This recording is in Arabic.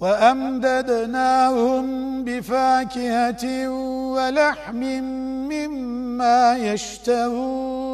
وأمددناهم بفاكهة ولحم مما يشتهون.